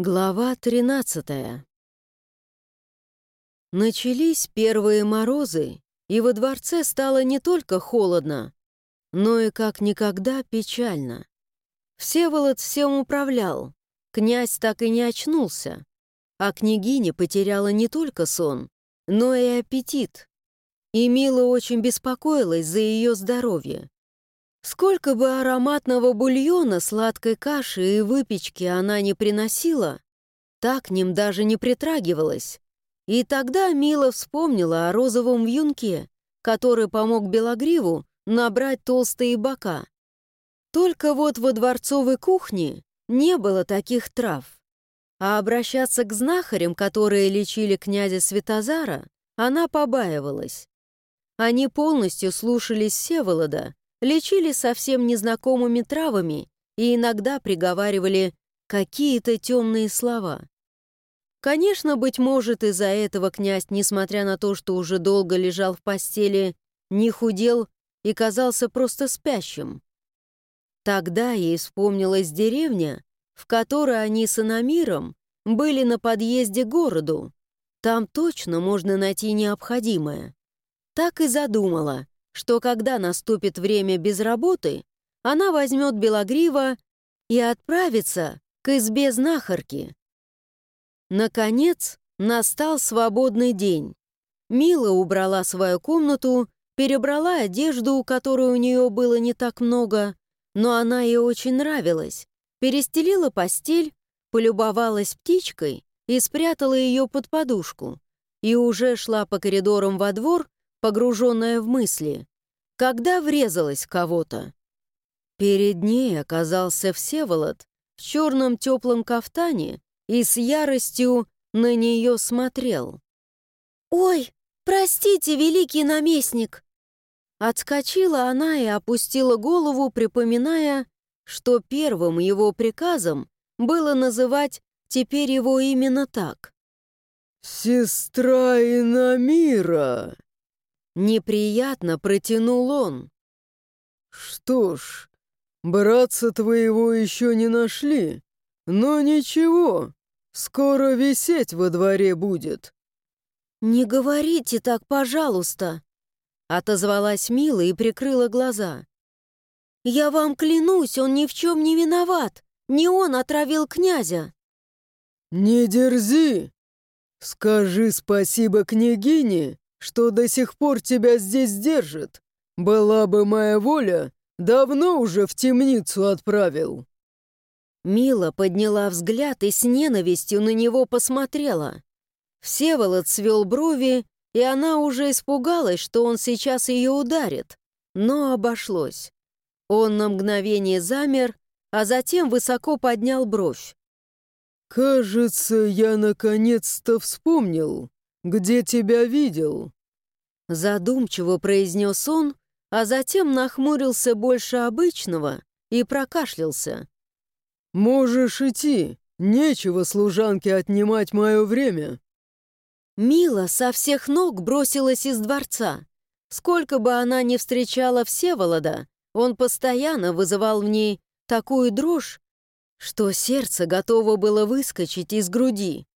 Глава 13 Начались первые морозы, и во дворце стало не только холодно, но и как никогда печально. Всеволод всем управлял, князь так и не очнулся, а княгиня потеряла не только сон, но и аппетит. И Мила очень беспокоилась за ее здоровье. Сколько бы ароматного бульона, сладкой каши и выпечки она не приносила, так к ним даже не притрагивалась. И тогда Мила вспомнила о розовом вьюнке, который помог Белогриву набрать толстые бока. Только вот во дворцовой кухне не было таких трав. А обращаться к знахарям, которые лечили князя Светозара, она побаивалась. Они полностью слушались Всеволода лечили совсем незнакомыми травами и иногда приговаривали какие-то темные слова. Конечно, быть может, из-за этого князь, несмотря на то, что уже долго лежал в постели, не худел и казался просто спящим. Тогда ей вспомнилась деревня, в которой они с Анамиром были на подъезде к городу. Там точно можно найти необходимое. Так и задумала, что когда наступит время без работы, она возьмет Белогрива и отправится к избе знахарки. Наконец, настал свободный день. Мила убрала свою комнату, перебрала одежду, которой у нее было не так много, но она ей очень нравилась, перестелила постель, полюбовалась птичкой и спрятала ее под подушку, и уже шла по коридорам во двор, погруженная в мысли, когда врезалась кого-то. Перед ней оказался Всеволод в черном теплом кафтане и с яростью на нее смотрел. «Ой, простите, великий наместник!» Отскочила она и опустила голову, припоминая, что первым его приказом было называть теперь его именно так. «Сестра Инамира!» Неприятно протянул он. «Что ж, братца твоего еще не нашли, но ничего, скоро висеть во дворе будет». «Не говорите так, пожалуйста», — отозвалась Мила и прикрыла глаза. «Я вам клянусь, он ни в чем не виноват. Не он отравил князя». «Не дерзи! Скажи спасибо княгине, что до сих пор тебя здесь держит. Была бы моя воля, давно уже в темницу отправил». Мила подняла взгляд и с ненавистью на него посмотрела. Всеволод свел брови, и она уже испугалась, что он сейчас ее ударит, но обошлось. Он на мгновение замер, а затем высоко поднял бровь. «Кажется, я наконец-то вспомнил, где тебя видел?» Задумчиво произнес он, а затем нахмурился больше обычного и прокашлялся. «Можешь идти, нечего служанке отнимать мое время». Мила со всех ног бросилась из дворца. Сколько бы она ни встречала Всеволода, он постоянно вызывал в ней такую дрожь, что сердце готово было выскочить из груди.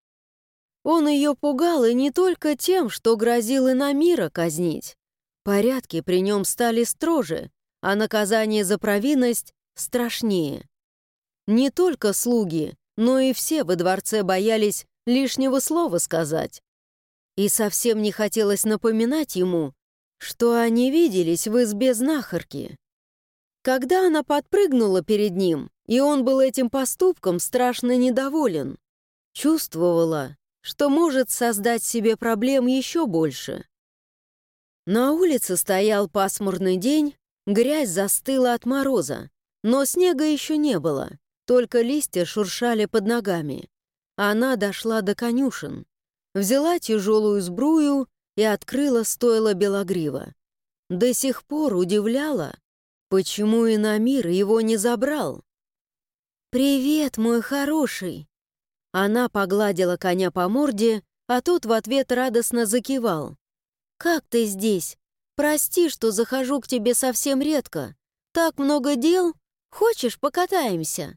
Он ее пугал и не только тем, что грозил и на мира казнить. Порядки при нем стали строже, а наказание за провинность страшнее. Не только слуги, но и все во дворце боялись лишнего слова сказать. И совсем не хотелось напоминать ему, что они виделись в избе знахарки. Когда она подпрыгнула перед ним, и он был этим поступком страшно недоволен, чувствовала, что может создать себе проблем еще больше. На улице стоял пасмурный день, грязь застыла от мороза, но снега еще не было, только листья шуршали под ногами. Она дошла до конюшен, взяла тяжелую сбрую и открыла стойло белогрива. До сих пор удивляла, почему и на мир его не забрал. «Привет, мой хороший!» Она погладила коня по морде, а тот в ответ радостно закивал. «Как ты здесь? Прости, что захожу к тебе совсем редко. Так много дел. Хочешь, покатаемся?»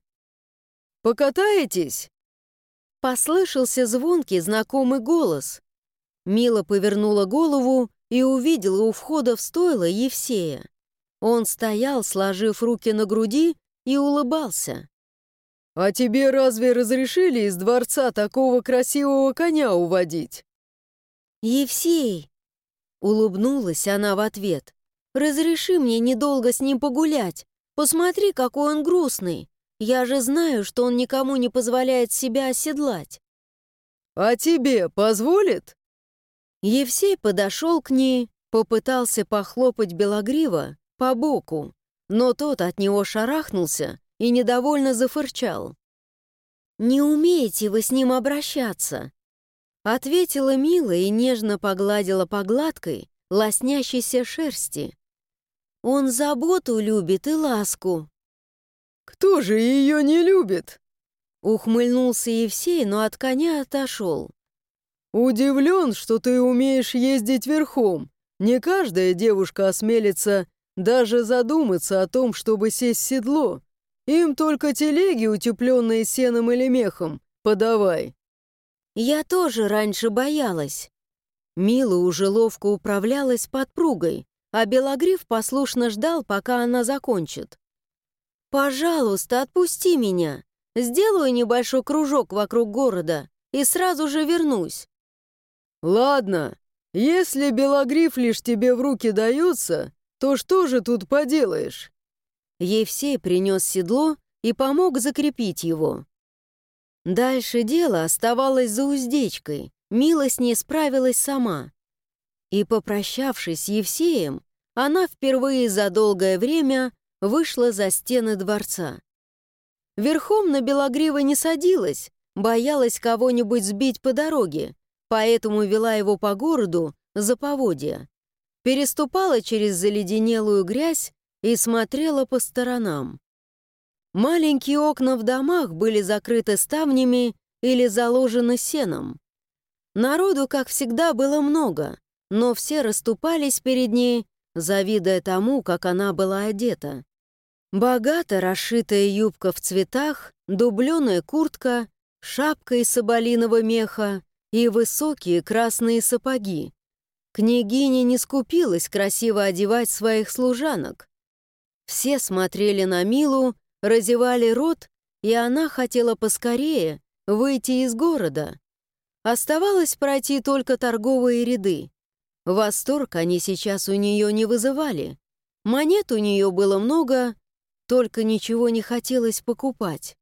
«Покатаетесь?» Послышался звонкий знакомый голос. Мила повернула голову и увидела у входа в стойло Евсея. Он стоял, сложив руки на груди, и улыбался. «А тебе разве разрешили из дворца такого красивого коня уводить?» «Евсей!» — улыбнулась она в ответ. «Разреши мне недолго с ним погулять. Посмотри, какой он грустный. Я же знаю, что он никому не позволяет себя оседлать». «А тебе позволит?» Евсей подошел к ней, попытался похлопать Белогрива по боку, но тот от него шарахнулся и недовольно зафырчал. «Не умеете вы с ним обращаться», ответила мило и нежно погладила по гладкой, лоснящейся шерсти. «Он заботу любит и ласку». «Кто же ее не любит?» Ухмыльнулся Евсей, но от коня отошел. «Удивлен, что ты умеешь ездить верхом. Не каждая девушка осмелится даже задуматься о том, чтобы сесть в седло. Им только телеги, утепленные сеном или мехом, подавай». «Я тоже раньше боялась». Мила уже ловко управлялась подпругой, а Белогриф послушно ждал, пока она закончит. «Пожалуйста, отпусти меня. Сделаю небольшой кружок вокруг города и сразу же вернусь». «Ладно, если Белогриф лишь тебе в руки дается, то что же тут поделаешь?» Евсей принес седло и помог закрепить его. Дальше дело оставалось за уздечкой. Мила с ней справилась сама. И, попрощавшись с Евсеем, она впервые за долгое время вышла за стены дворца. Верхом на Белогрива не садилась, боялась кого-нибудь сбить по дороге, поэтому вела его по городу за поводья. Переступала через заледенелую грязь и смотрела по сторонам. Маленькие окна в домах были закрыты ставнями или заложены сеном. Народу, как всегда, было много, но все расступались перед ней, завидуя тому, как она была одета. Богато расшитая юбка в цветах, дубленая куртка, шапка из соболиного меха и высокие красные сапоги. Княгиня не скупилась красиво одевать своих служанок. Все смотрели на Милу, разевали рот, и она хотела поскорее выйти из города. Оставалось пройти только торговые ряды. Восторг они сейчас у нее не вызывали. Монет у нее было много, только ничего не хотелось покупать.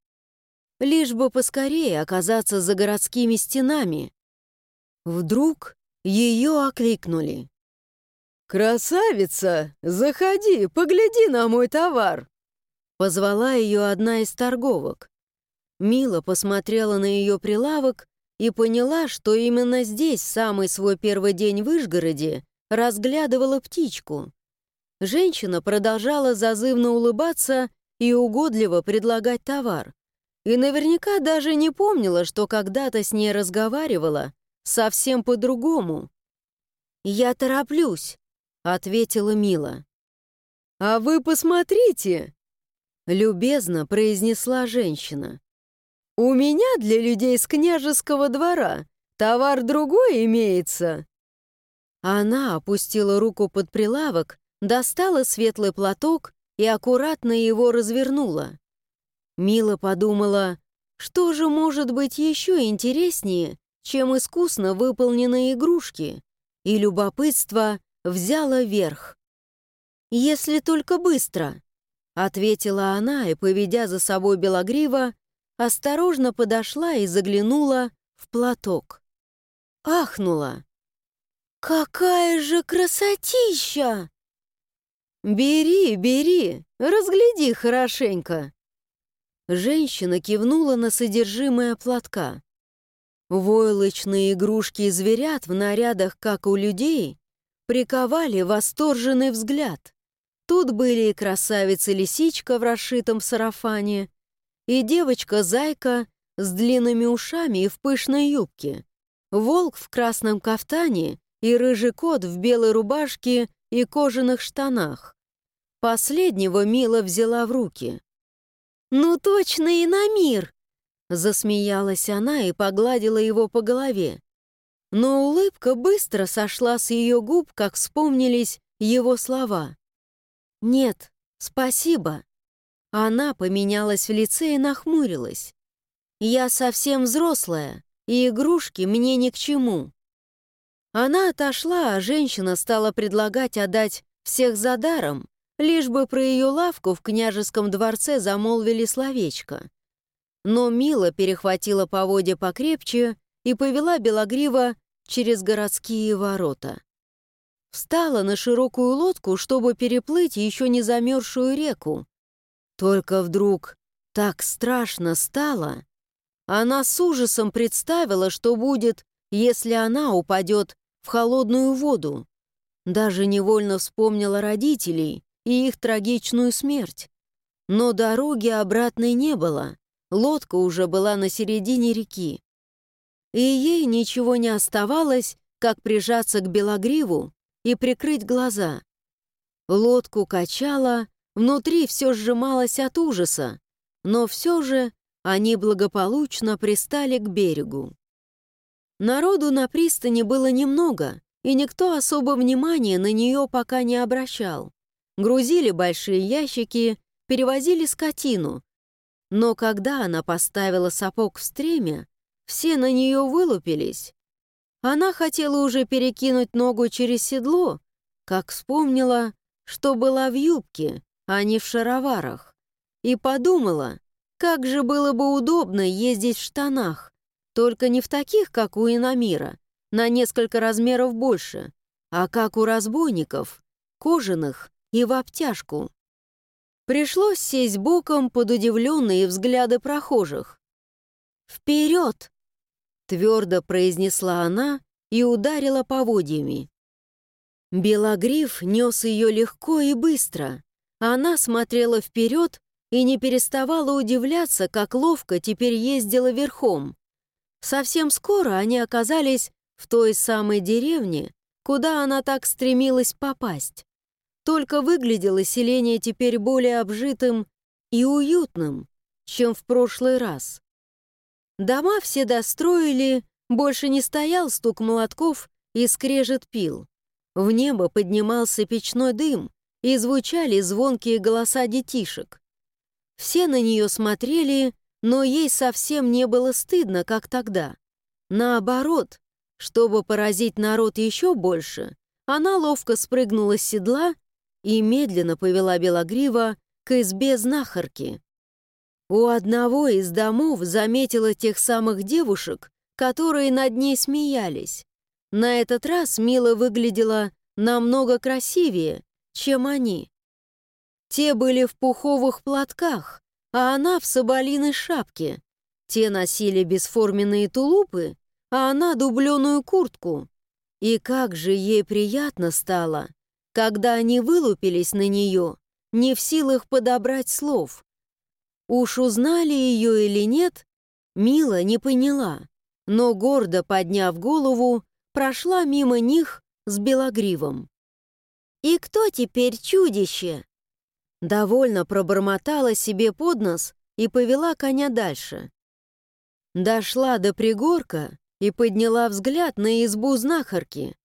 Лишь бы поскорее оказаться за городскими стенами. Вдруг ее окликнули. «Красавица, заходи, погляди на мой товар!» Позвала ее одна из торговок. Мила посмотрела на ее прилавок и поняла, что именно здесь, самый свой первый день в Ижгороде, разглядывала птичку. Женщина продолжала зазывно улыбаться и угодливо предлагать товар. И наверняка даже не помнила, что когда-то с ней разговаривала совсем по-другому. «Я тороплюсь», — ответила Мила. «А вы посмотрите!» — любезно произнесла женщина. «У меня для людей с княжеского двора товар другой имеется». Она опустила руку под прилавок достала светлый платок и аккуратно его развернула. Мила подумала, что же может быть еще интереснее, чем искусно выполненные игрушки, и любопытство взяло верх. «Если только быстро», — ответила она и, поведя за собой Белогрива, осторожно подошла и заглянула в платок. Ахнула. «Какая же красотища!» «Бери, бери, разгляди хорошенько!» Женщина кивнула на содержимое платка. Войлочные игрушки и зверят в нарядах, как у людей, приковали восторженный взгляд. Тут были и красавица-лисичка в расшитом сарафане, и девочка-зайка с длинными ушами и в пышной юбке, волк в красном кафтане и рыжий кот в белой рубашке и кожаных штанах. Последнего Мила взяла в руки. «Ну точно и на мир!» Засмеялась она и погладила его по голове. Но улыбка быстро сошла с ее губ, как вспомнились его слова. «Нет, спасибо». Она поменялась в лице и нахмурилась. «Я совсем взрослая, и игрушки мне ни к чему». Она отошла, а женщина стала предлагать отдать всех за даром, лишь бы про ее лавку в княжеском дворце замолвили словечко. Но Мила перехватила поводья покрепче и повела Белогрива через городские ворота. Встала на широкую лодку, чтобы переплыть еще не замерзшую реку. Только вдруг так страшно стало. Она с ужасом представила, что будет, если она упадет в холодную воду. Даже невольно вспомнила родителей и их трагичную смерть. Но дороги обратной не было. Лодка уже была на середине реки. И ей ничего не оставалось, как прижаться к Белогриву и прикрыть глаза. Лодку качала, внутри все сжималось от ужаса, но все же они благополучно пристали к берегу. Народу на пристани было немного, и никто особо внимания на нее пока не обращал. Грузили большие ящики, перевозили скотину. Но когда она поставила сапог в стремя, все на нее вылупились. Она хотела уже перекинуть ногу через седло, как вспомнила, что была в юбке, а не в шароварах, и подумала, как же было бы удобно ездить в штанах, только не в таких, как у иномира, на несколько размеров больше, а как у разбойников, кожаных и в обтяжку. Пришлось сесть боком под удивленные взгляды прохожих. «Вперед!» Твердо произнесла она и ударила поводьями. Белогриф нес ее легко и быстро. Она смотрела вперед и не переставала удивляться, как ловко теперь ездила верхом. Совсем скоро они оказались в той самой деревне, куда она так стремилась попасть. Только выглядело селение теперь более обжитым и уютным, чем в прошлый раз. Дома все достроили, больше не стоял стук молотков и скрежет пил. В небо поднимался печной дым, и звучали звонкие голоса детишек. Все на нее смотрели, но ей совсем не было стыдно, как тогда. Наоборот, чтобы поразить народ еще больше, она ловко спрыгнула с седла и медленно повела Белогрива к избе знахарки. У одного из домов заметила тех самых девушек, которые над ней смеялись. На этот раз Мила выглядела намного красивее, чем они. Те были в пуховых платках, а она в соболиной шапке. Те носили бесформенные тулупы, а она дубленую куртку. И как же ей приятно стало, когда они вылупились на нее, не в силах подобрать слов. Уж узнали ее или нет, Мила не поняла, но гордо подняв голову, прошла мимо них с белогривом. «И кто теперь чудище?» Довольно пробормотала себе под нос и повела коня дальше. Дошла до пригорка и подняла взгляд на избу знахарки.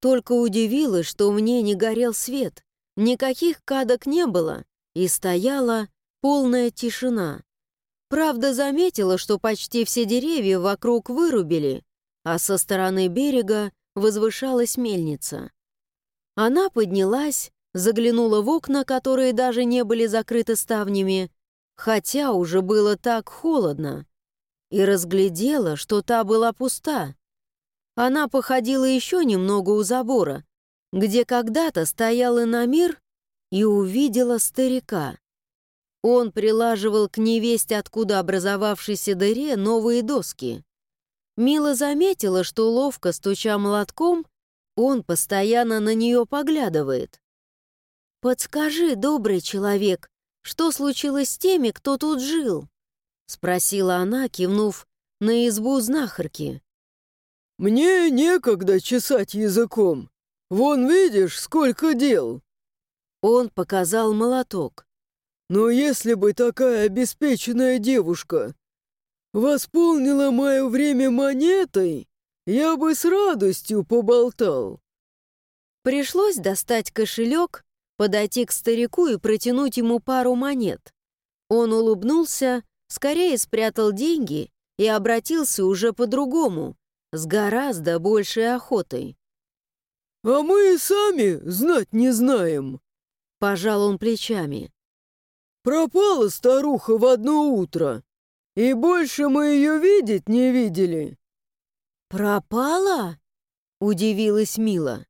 Только удивилась, что мне не горел свет, никаких кадок не было, и стояла полная тишина. Правда, заметила, что почти все деревья вокруг вырубили, а со стороны берега возвышалась мельница. Она поднялась, заглянула в окна, которые даже не были закрыты ставнями, хотя уже было так холодно, и разглядела, что та была пуста. Она походила еще немного у забора, где когда-то стоял иномир, и увидела старика. Он прилаживал к невесть, откуда образовавшейся дыре, новые доски. Мила заметила, что ловко стуча молотком, он постоянно на нее поглядывает. «Подскажи, добрый человек, что случилось с теми, кто тут жил?» — спросила она, кивнув на избу знахарки. «Мне некогда чесать языком. Вон видишь, сколько дел!» Он показал молоток. «Но если бы такая обеспеченная девушка восполнила мое время монетой, я бы с радостью поболтал. Пришлось достать кошелек, подойти к старику и протянуть ему пару монет. Он улыбнулся, скорее спрятал деньги и обратился уже по-другому, с гораздо большей охотой. «А мы и сами знать не знаем», — пожал он плечами. «Пропала старуха в одно утро, и больше мы ее видеть не видели». «Пропала?» — удивилась Мила.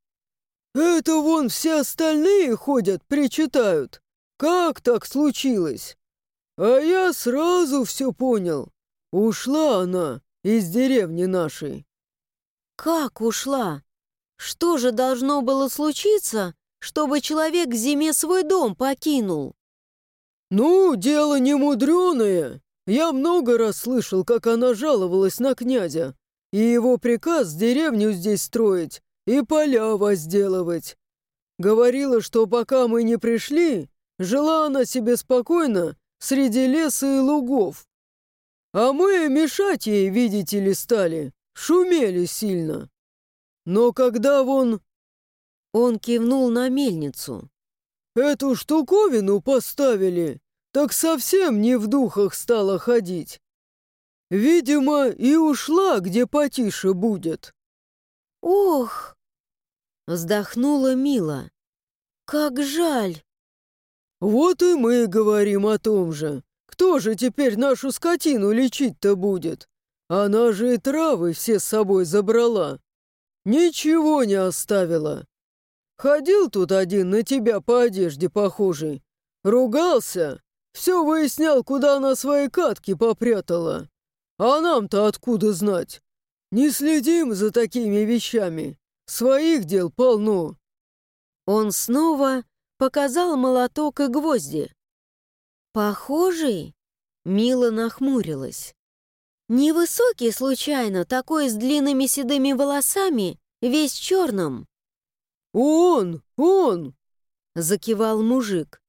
«Это вон все остальные ходят, причитают. Как так случилось?» А я сразу все понял. Ушла она из деревни нашей. Как ушла? Что же должно было случиться, чтобы человек к зиме свой дом покинул? Ну, дело не мудреное. Я много раз слышал, как она жаловалась на князя и его приказ деревню здесь строить и поля возделывать. Говорила, что пока мы не пришли, жила она себе спокойно среди леса и лугов. А мы мешать ей, видите ли, стали, шумели сильно. Но когда вон...» Он кивнул на мельницу. «Эту штуковину поставили, так совсем не в духах стала ходить. Видимо, и ушла, где потише будет». «Ох!» — вздохнула Мила. «Как жаль!» «Вот и мы говорим о том же. Кто же теперь нашу скотину лечить-то будет? Она же и травы все с собой забрала. Ничего не оставила. Ходил тут один на тебя по одежде похожий. Ругался. Все выяснял, куда она свои катки попрятала. А нам-то откуда знать? Не следим за такими вещами. Своих дел полно». Он снова показал молоток и гвозди. «Похожий?» — Мила нахмурилась. «Невысокий, случайно, такой с длинными седыми волосами, весь черным?» «Он, он!» — закивал мужик.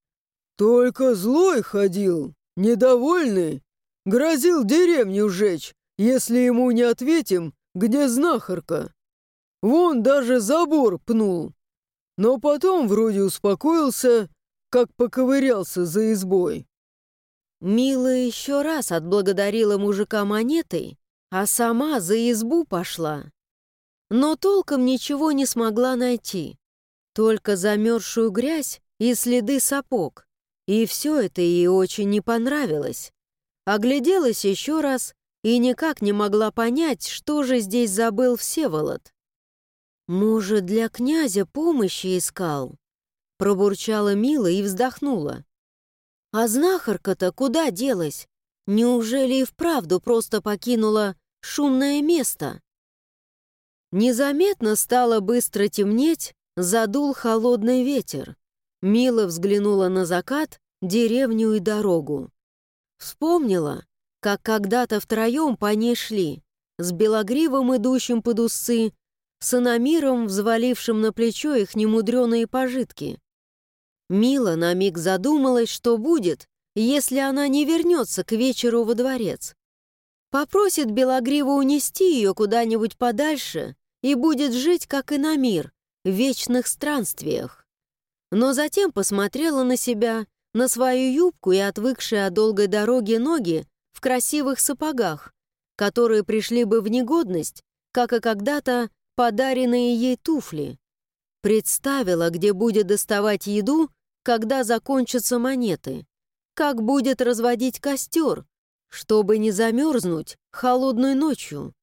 «Только злой ходил, недовольный, грозил деревню сжечь, если ему не ответим, где знахарка. Вон даже забор пнул. Но потом вроде успокоился, как поковырялся за избой. Мила еще раз отблагодарила мужика монетой, а сама за избу пошла. Но толком ничего не смогла найти. Только замерзшую грязь и следы сапог. И все это ей очень не понравилось. Огляделась еще раз и никак не могла понять, что же здесь забыл Всеволод. «Может, для князя помощи искал?» Пробурчала Мила и вздохнула. «А знахарка-то куда делась? Неужели и вправду просто покинула шумное место?» Незаметно стало быстро темнеть, задул холодный ветер. Мила взглянула на закат, деревню и дорогу. Вспомнила, как когда-то втроем по ней шли, с белогривым идущим под усы с иномиром, взвалившим на плечо их немудреные пожитки. Мила на миг задумалась, что будет, если она не вернется к вечеру во дворец. Попросит Белогрива унести ее куда-нибудь подальше и будет жить, как и на мир, в вечных странствиях. Но затем посмотрела на себя, на свою юбку и отвыкшие от долгой дороги ноги в красивых сапогах, которые пришли бы в негодность, как и когда-то подаренные ей туфли. Представила, где будет доставать еду, когда закончатся монеты, как будет разводить костер, чтобы не замерзнуть холодной ночью,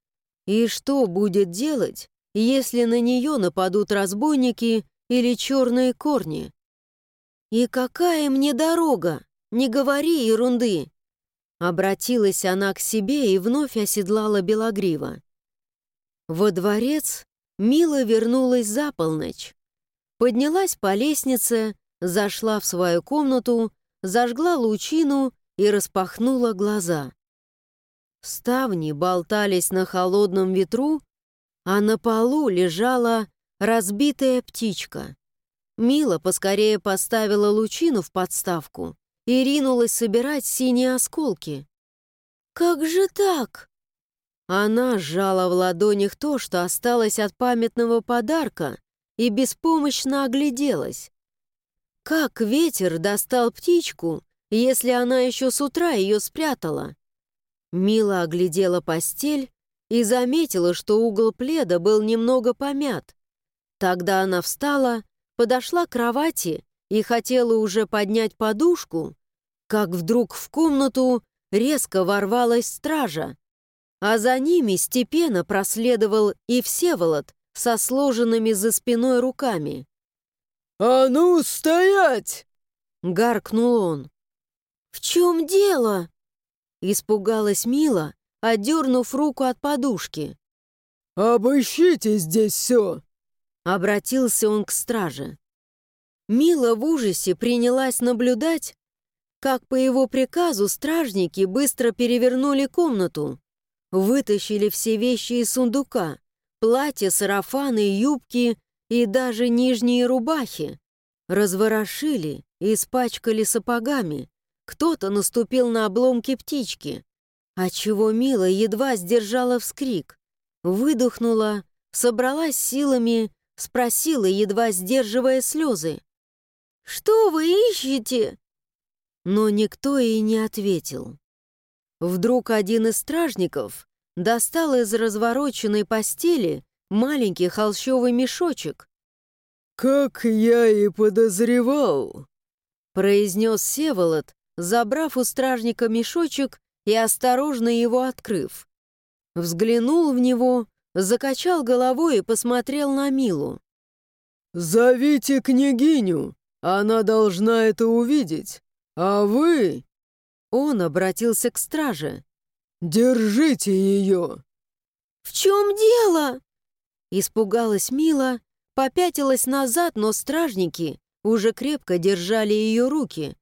и что будет делать, если на нее нападут разбойники или черные корни. «И какая мне дорога? Не говори ерунды!» Обратилась она к себе и вновь оседлала Белогрива. Во дворец Мила вернулась за полночь. Поднялась по лестнице, зашла в свою комнату, зажгла лучину и распахнула глаза. Ставни болтались на холодном ветру, а на полу лежала разбитая птичка. Мила поскорее поставила лучину в подставку и ринулась собирать синие осколки. «Как же так?» Она сжала в ладонях то, что осталось от памятного подарка, и беспомощно огляделась. Как ветер достал птичку, если она еще с утра ее спрятала? Мила оглядела постель и заметила, что угол пледа был немного помят. Тогда она встала, подошла к кровати и хотела уже поднять подушку, как вдруг в комнату резко ворвалась стража, а за ними степенно проследовал и Всеволод со сложенными за спиной руками. «А ну, стоять!» — гаркнул он. «В чем дело?» — испугалась Мила, отдернув руку от подушки. «Обыщите здесь все!» — обратился он к страже. Мила в ужасе принялась наблюдать, как по его приказу стражники быстро перевернули комнату, вытащили все вещи из сундука, платья, сарафаны, юбки и даже нижние рубахи, разворошили и испачкали сапогами, кто-то наступил на обломки птички, отчего Мила едва сдержала вскрик, выдохнула, собралась силами, спросила, едва сдерживая слезы. «Что вы ищете?» Но никто ей не ответил. Вдруг один из стражников достал из развороченной постели маленький холщовый мешочек. «Как я и подозревал», — произнес Севолод, забрав у стражника мешочек и осторожно его открыв. Взглянул в него, закачал головой и посмотрел на Милу. «Зовите княгиню!» Она должна это увидеть. А вы...» Он обратился к страже. «Держите ее!» «В чем дело?» Испугалась Мила, попятилась назад, но стражники уже крепко держали ее руки.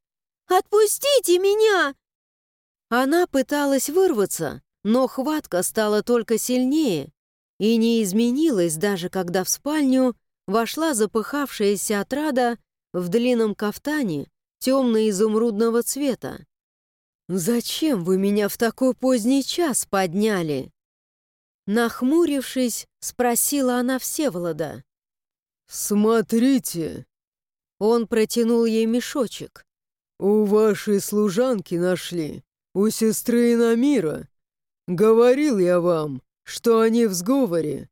«Отпустите меня!» Она пыталась вырваться, но хватка стала только сильнее и не изменилась даже когда в спальню вошла запыхавшаяся отрада в длинном кафтане темно-изумрудного цвета. «Зачем вы меня в такой поздний час подняли?» Нахмурившись, спросила она Всеволода. «Смотрите!» Он протянул ей мешочек. «У вашей служанки нашли, у сестры Инамира. Говорил я вам, что они в сговоре».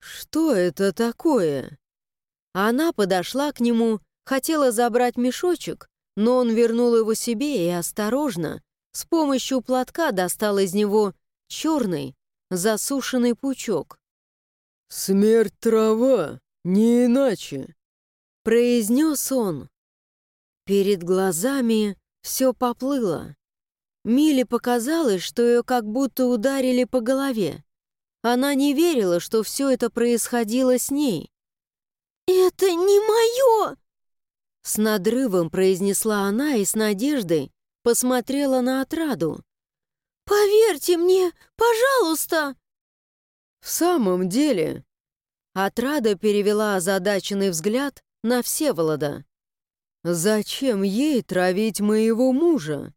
«Что это такое?» Она подошла к нему Хотела забрать мешочек, но он вернул его себе и осторожно, с помощью платка достал из него черный, засушенный пучок. «Смерть трава, не иначе», — произнес он. Перед глазами все поплыло. Миле показалось, что ее как будто ударили по голове. Она не верила, что все это происходило с ней. «Это не мое!» С надрывом произнесла она и с надеждой посмотрела на отраду. «Поверьте мне, пожалуйста!» «В самом деле...» Отрада перевела озадаченный взгляд на Всеволода. «Зачем ей травить моего мужа?»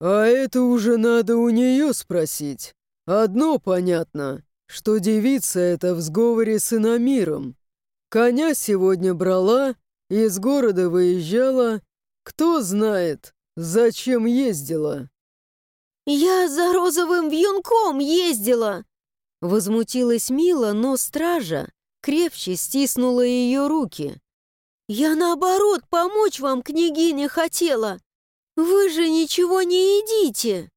«А это уже надо у нее спросить. Одно понятно, что девица эта в сговоре с иномиром. Коня сегодня брала, из города выезжала, кто знает, зачем ездила. «Я за розовым вьюнком ездила!» Возмутилась Мила, но стража крепче стиснула ее руки. «Я наоборот помочь вам, княгиня, хотела! Вы же ничего не едите!»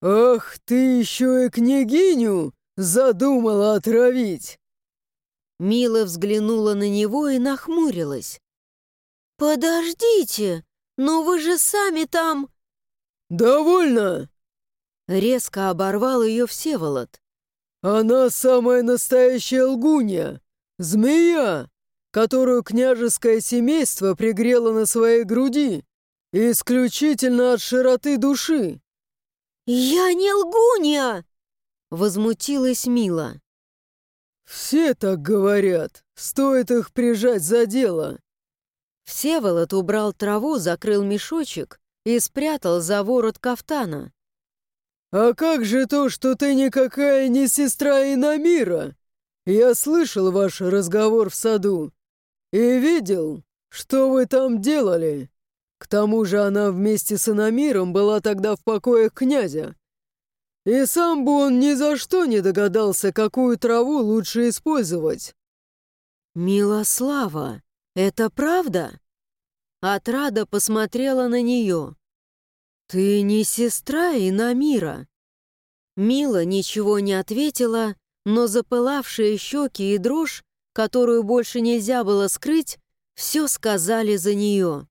«Ах, ты еще и княгиню задумала отравить!» Мила взглянула на него и нахмурилась. «Подождите, но вы же сами там...» «Довольно!» Резко оборвал ее Всеволод. «Она самая настоящая лгунья, змея, которую княжеское семейство пригрело на своей груди, исключительно от широты души». «Я не лгунья!» Возмутилась Мила. «Все так говорят. Стоит их прижать за дело». Всеволод убрал траву, закрыл мешочек и спрятал за ворот кафтана. «А как же то, что ты никакая не сестра Инамира? Я слышал ваш разговор в саду и видел, что вы там делали. К тому же она вместе с Инамиром была тогда в покоях князя. И сам бы он ни за что не догадался, какую траву лучше использовать». «Милослава, это правда?» Отрада посмотрела на нее. «Ты не сестра Инамира?» Мила ничего не ответила, но запылавшие щеки и дрожь, которую больше нельзя было скрыть, все сказали за нее.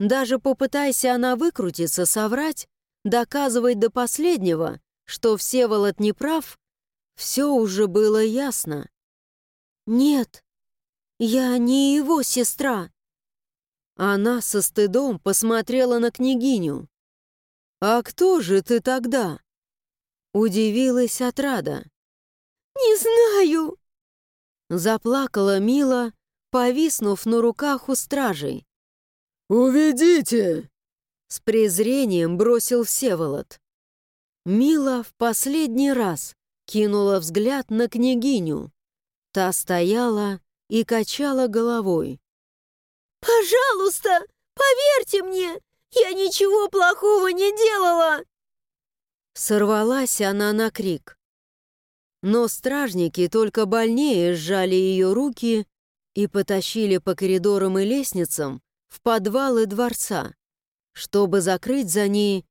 Даже попытайся она выкрутиться, соврать, доказывать до последнего, что Всеволод не прав, все уже было ясно. «Нет, я не его сестра». Она со стыдом посмотрела на княгиню. «А кто же ты тогда?» Удивилась отрада. «Не знаю!» Заплакала Мила, повиснув на руках у стражей. «Уведите!» С презрением бросил Всеволод. Мила в последний раз кинула взгляд на княгиню. Та стояла и качала головой. «Пожалуйста, поверьте мне, я ничего плохого не делала!» Сорвалась она на крик. Но стражники только больнее сжали ее руки и потащили по коридорам и лестницам в подвалы дворца, чтобы закрыть за ней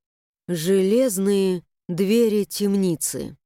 железные двери темницы.